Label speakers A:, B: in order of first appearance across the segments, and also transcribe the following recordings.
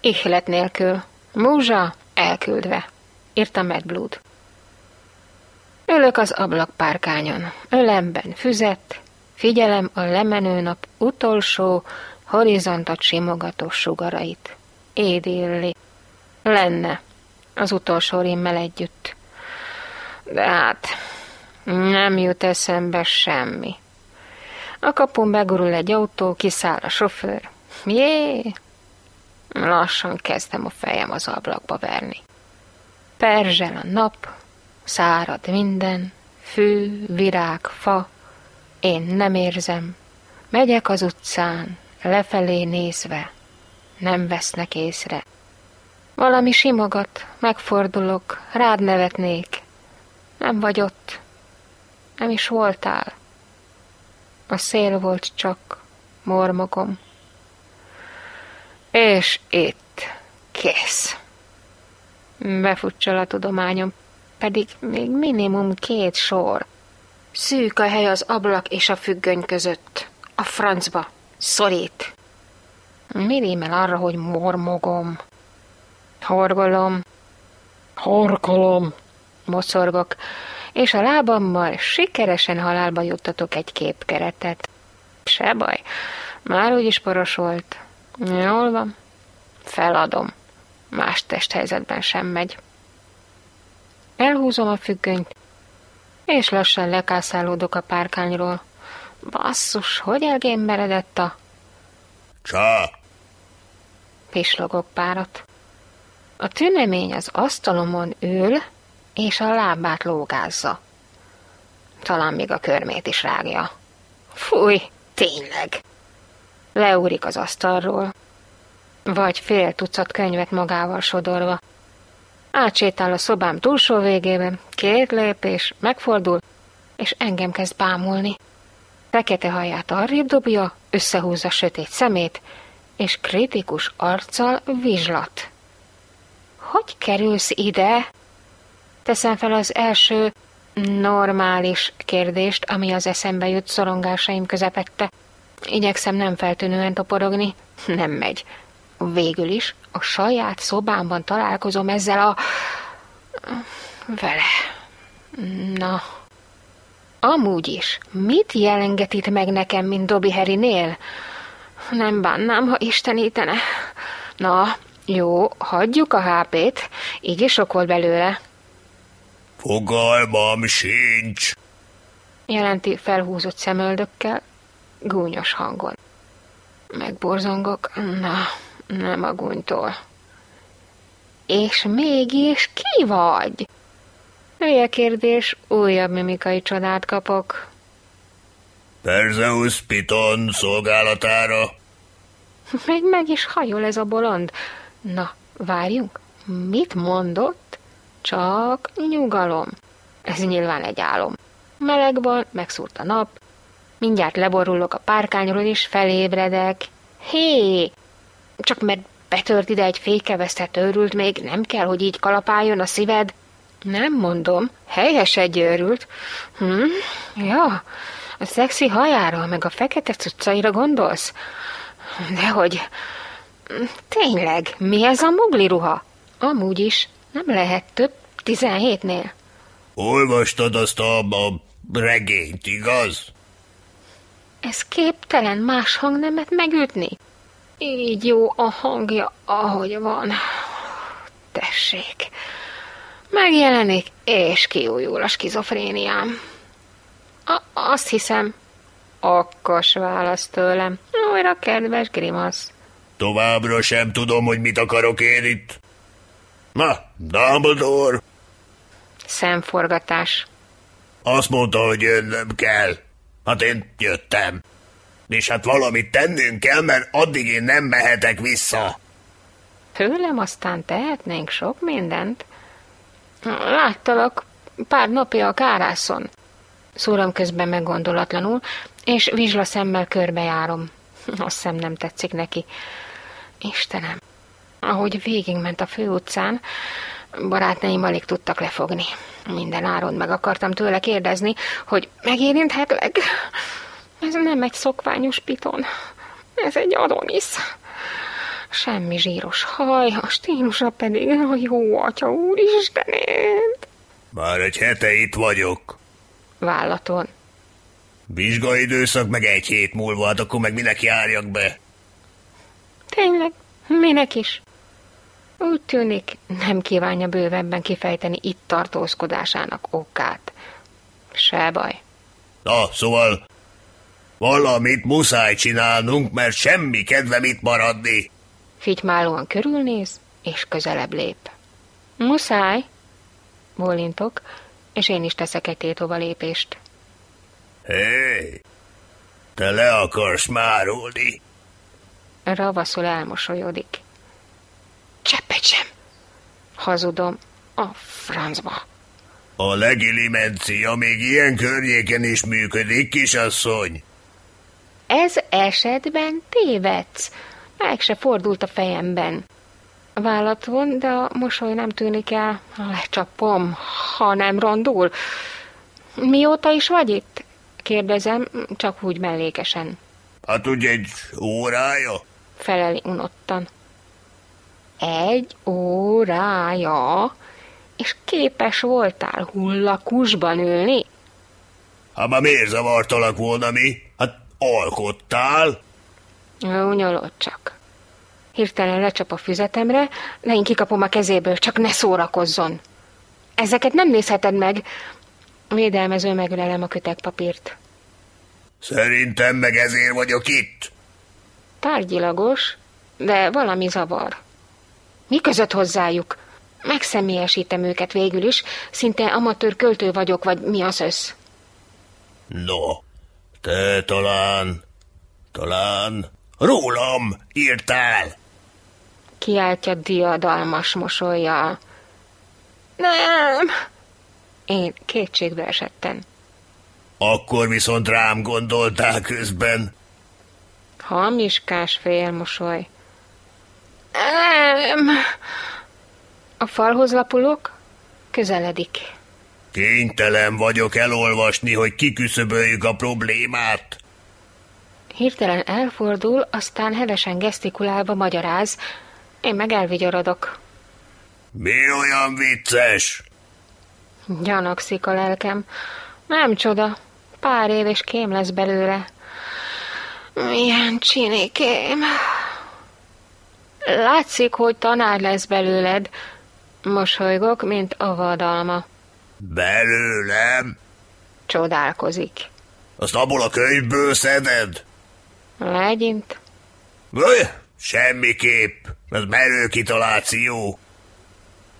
A: ihlet nélkül, múzsa elküldve, írta Mad Blood. Ülök az ablakpárkányon, ölemben füzet, figyelem a lemenő nap utolsó, horizontot simogató sugarait. Édilli. Lenne az utolsó rimmel együtt. De hát nem jut eszembe semmi. A kapun begurul egy autó, kiszáll a sofőr. Jé! Lassan kezdem a fejem az ablakba verni. Perzsel a nap, szárad minden, fű, virág, fa, én nem érzem. Megyek az utcán, lefelé nézve, nem vesznek észre. Valami simogat, megfordulok, rád nevetnék. Nem vagy ott, nem is voltál. A szél volt csak, mormogom. És itt, kész. Befutcsol a tudományom, pedig még minimum két sor. Szűk a hely az ablak és a függöny között. A francba. Szorít. Mi rímel arra, hogy mormogom? Horgolom. Horkolom. Moszorgok, és a lábammal sikeresen halálba juttatok egy képkeretet. Se baj, már úgyis poros volt. Jól van, feladom. Más testhelyzetben sem megy. Elhúzom a függönyt, és lassan lekászálódok a párkányról. Basszus, hogy elgémberedett a...
B: Csá!
A: Pislogok párat. A tünemény az asztalomon ül, és a lábát lógázza. Talán még a körmét is rágja. Fúj, tényleg! Leúrik az asztalról, vagy fél tucat könyvet magával sodorva. Átsétál a szobám túlsó végébe, két lépés, megfordul, és engem kezd bámulni. Fekete haját arrébb dobja, összehúzza sötét szemét, és kritikus arccal vizslat. Hogy kerülsz ide? Teszem fel az első normális kérdést, ami az eszembe jut szorongásaim közepette. Igyekszem nem feltűnően toporogni. Nem megy. Végül is a saját szobámban találkozom ezzel a... vele. Na. Amúgy is, mit jelenget itt meg nekem, mint Dobby Harry-nél? Nem bánnám, ha istenítene. Na, jó, hagyjuk a HP-t, így is sok volt belőle.
B: Fogalmam sincs,
A: jelenti felhúzott szemöldökkel, gúnyos hangon. Megborzongok, na, nem a gúnytól. És mégis ki vagy? Hülye kérdés, újabb mimikai csodát kapok.
B: Perzeus Piton szolgálatára.
A: Még meg is hajol ez a bolond. Na, várjunk, mit mondott? Csak nyugalom. Ez nyilván egy álom. Meleg van, megszúrt a nap, mindjárt leborulok a párkányról és felébredek. Hé! Csak mert betört ide egy fékevesztett őrült, még nem kell, hogy így kalapáljon a szíved? Nem mondom, helyes egy őrült. Hm? Ja, a szexi hajára, meg a fekete cuccaira gondolsz? Dehogy... Tényleg, mi ez a mugli ruha? Amúgy is, nem lehet több tizenhétnél.
B: Olvastad azt a, a regényt, igaz?
A: Ez képtelen más hangnemet megütni. Így jó a hangja, ahogy van. Tessék. Megjelenik, és kiújul a skizofréniám. A- azt hiszem, okos válasz tőlem. Újra kedves grimasz.
B: Továbbra sem tudom, hogy mit akarok én itt. Na, Dumbledore,
A: Szemforgatás.
B: azt mondta, hogy jönnöm kell. Hát én jöttem. És hát valamit tennünk kell, mert addig én nem mehetek vissza.
A: Tőlem aztán tehetnénk sok mindent. Láttalak pár napja a kárászon. Szóram közben meggondolatlanul, és vizsla szemmel körbejárom. Azt szem nem tetszik neki. Istenem, ahogy végigment a főutcán, barátnőim alig tudtak lefogni. Minden áron meg akartam tőle kérdezni, hogy megérinthetlek? Ez nem egy szokványos piton. Ez egy Adonis. Semmi zsíros haj, a stílusa pedig a jó atya úristenét.
B: Már egy hete itt vagyok.
A: Vállaton.
B: Vizsgaidőszak meg egy hét múlva, hát akkor meg minek járjak be?
A: Tényleg, minek is? Úgy tűnik, nem kívánja bővebben kifejteni itt tartózkodásának okát. Se baj.
B: Na, szóval valamit muszáj csinálnunk, mert semmi kedvem itt maradni.
A: Fitymálóan körülnéz, és közelebb lép. Muszáj, bólintok, és én is teszek egy tétova lépést.
B: Hé, hey, te le akarsz márulni?
A: Ravaszul elmosolyodik. Cseppet sem. Hazudom. A francba.
B: A legilimencia még ilyen környéken is működik, kisasszony.
A: Ez esetben tévedsz. Meg se fordult a fejemben. Vállat von, de a mosoly nem tűnik el. Lecsapom, ha nem rondul. Mióta is vagy itt? Kérdezem, csak úgy mellékesen.
B: Hát ugye egy órája?
A: Feleli unottan. Egy órája? És képes voltál hullakusban ülni?
B: Hát már miért zavartalak volna mi? Hát alkottál?
A: Unyolod csak. Hirtelen lecsap a füzetemre, de én kikapom a kezéből, csak ne szórakozzon. Ezeket nem nézheted meg. Védelmező megölelem a kötekpapírt.
B: Szerintem meg ezért vagyok itt.
A: Tárgyilagos, de valami zavar. Mi között hozzájuk? Megszemélyesítem őket végül is, szinte amatőr költő vagyok, vagy mi az össz?
B: No, te talán, talán rólam írtál.
A: Kiáltja diadalmas mosolyjal. Nem! Én kétségbe esettem.
B: Akkor viszont rám gondoltál közben.
A: Hamiskás félmosoly. Nem! A falhoz lapulok, közeledik.
B: Kénytelen vagyok elolvasni, hogy kiküszöböljük a problémát.
A: Hirtelen elfordul, aztán hevesen gesztikulálva magyaráz. Én meg elvigyorodok.
B: Mi olyan vicces?
A: Gyanakszik a lelkem. Nem csoda, pár év és kém lesz belőle. Milyen csinikém. Látszik, hogy tanár lesz belőled. Mosolygok, mint a vadalma.
B: Belőlem?
A: Csodálkozik.
B: Azt abból a könyvből szeded?
A: Legyint.
B: Vagy, semmiképp. Ez merő kitaláció.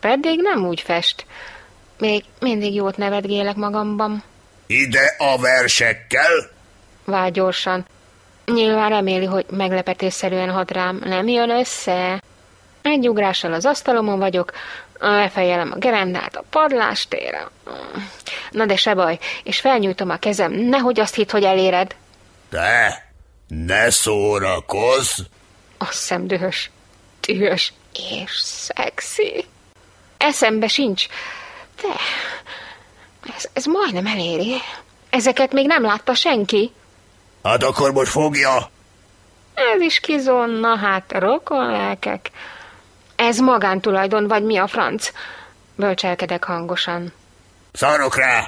A: Pedig nem úgy fest. Még mindig jót nevetgélek magamban.
B: Ide a versekkel?
A: Vár gyorsan. Nyilván reméli, hogy meglepetésszerűen hat rám. Nem jön össze. Egy ugrással az asztalomon vagyok, lefejelem a gerendát a padlástére. Na de se baj, és felnyújtom a kezem, nehogy azt hitt, hogy eléred.
B: Te, ne szórakozz!
A: Azt hiszem dühös, dühös és szexi. Eszembe sincs. De ez, ez majdnem eléri. Ezeket még nem látta senki.
B: Hát akkor most fogja.
A: Ez is kizonna, hát rokon lelkek. Ez magántulajdon, vagy mi a franc? Bölcselkedek hangosan.
B: Szarok rá!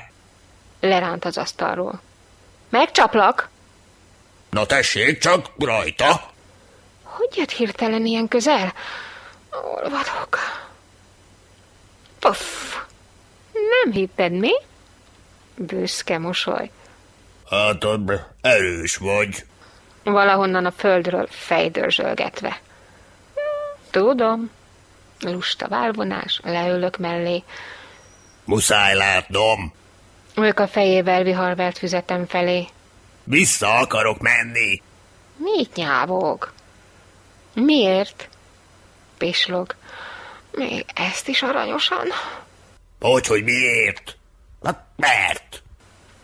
A: Leránt az asztalról. Megcsaplak?
B: Na tessék, csak rajta!
A: Hogy jött hirtelen ilyen közel? Olvadok. Puff! Nem hitted mi? Büszke mosoly.
B: Hát, erős vagy.
A: Valahonnan a földről fejdörzsölgetve. Tudom. Lusta válvonás, leülök mellé.
B: Muszáj látnom.
A: Ők a fejével viharvert füzetem felé.
B: Vissza akarok menni.
A: Mit nyávog? Miért? Pislog. Még ezt is aranyosan?
B: Hogy, hogy miért? Hát mert.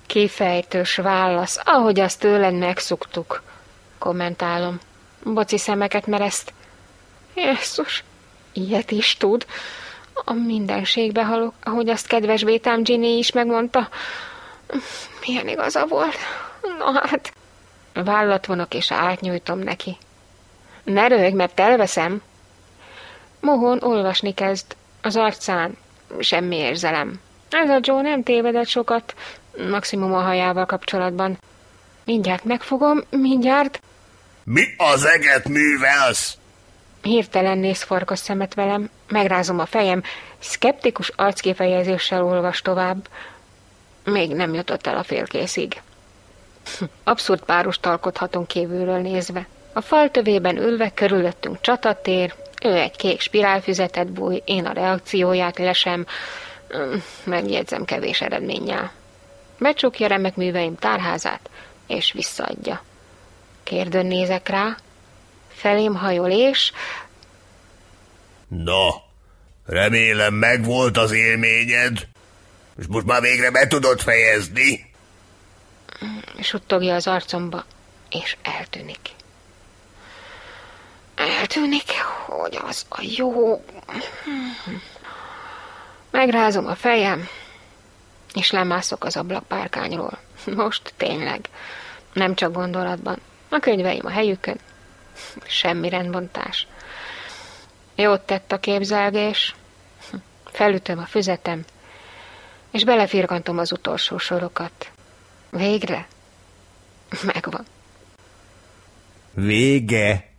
A: Kifejtős válasz, ahogy azt tőled megszuktuk. Kommentálom. Boci szemeket mereszt. Jézus, ilyet is tud. A mindenségbe halok, ahogy azt kedves Bétám Ginny is megmondta. Milyen igaza volt. Na hát. Vállat vonok és átnyújtom neki. Ne röhög, mert elveszem. Mohon olvasni kezd, az arcán semmi érzelem. Ez a Joe nem tévedett sokat, maximum a hajával kapcsolatban. Mindjárt megfogom, mindjárt.
B: Mi az eget művelsz?
A: Hirtelen néz farkas szemet velem, megrázom a fejem, szkeptikus arckifejezéssel olvas tovább. Még nem jutott el a félkészig. Abszurd párust alkothatunk kívülről nézve. A fal tövében ülve körülöttünk csatatér, ő egy kék spirálfüzetet búj, én a reakcióját lesem, megjegyzem kevés eredménnyel. Becsukja remek műveim tárházát, és visszaadja. Kérdőn nézek rá, felém hajol és...
B: Na, remélem megvolt az élményed, és most már végre be tudod fejezni.
A: Suttogja az arcomba, és eltűnik. Eltűnik, hogy az a jó... Megrázom a fejem, és lemászok az ablakpárkányról. Most tényleg, nem csak gondolatban. A könyveim a helyükön, semmi rendbontás. Jót tett a képzelgés, felütöm a füzetem, és belefirkantom az utolsó sorokat. Végre? Megvan.
B: Vége.